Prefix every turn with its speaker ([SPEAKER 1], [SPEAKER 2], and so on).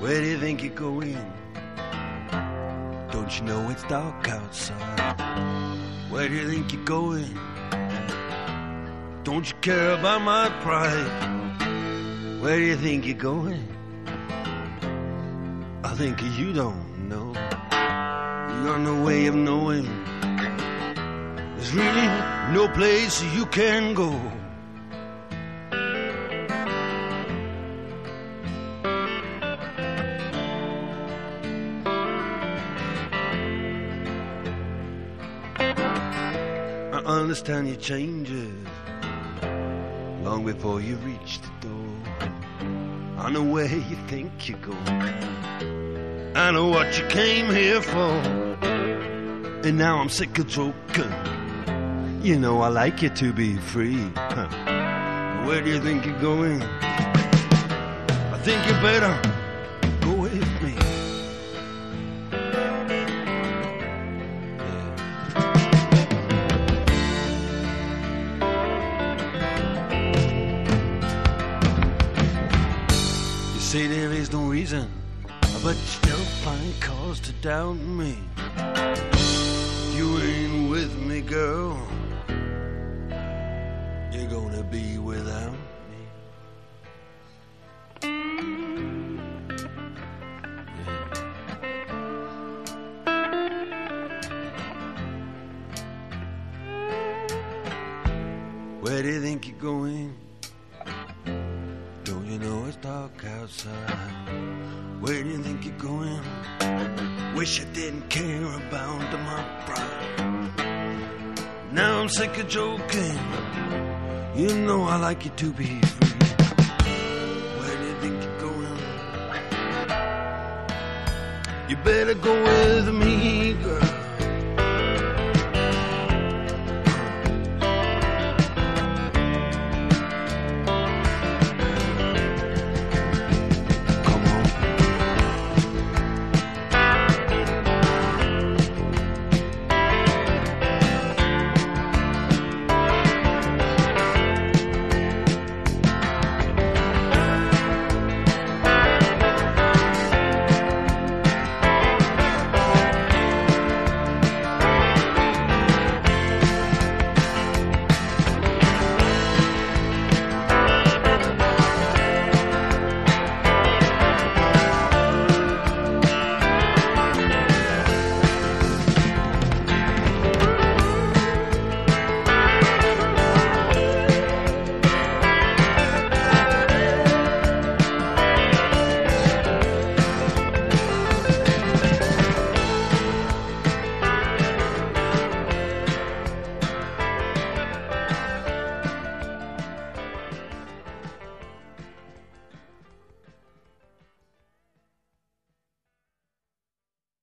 [SPEAKER 1] Where do you think you're going? Don't you know it's dark outside? Where do you think you're going? Don't you care about my pride? Where do you think you're going? I think you don't know. You got no way of knowing. There's really no place you can go. Understand your changes long before you reach the door. I know where you think you're going. I know what you came here for. And now I'm sick of joking. You know I like you to be free. Huh. Where do you think you're going? I think you better say there is no reason, but you still find cause to doubt me. You ain't with me, girl. You're gonna be without me. Where do you think you're going? You know it's dark outside? Where do you think you're going? Wish I didn't care about my pride. Now I'm sick of joking. You know I like you to be free. Where do you think you're going? You better go with me, girl.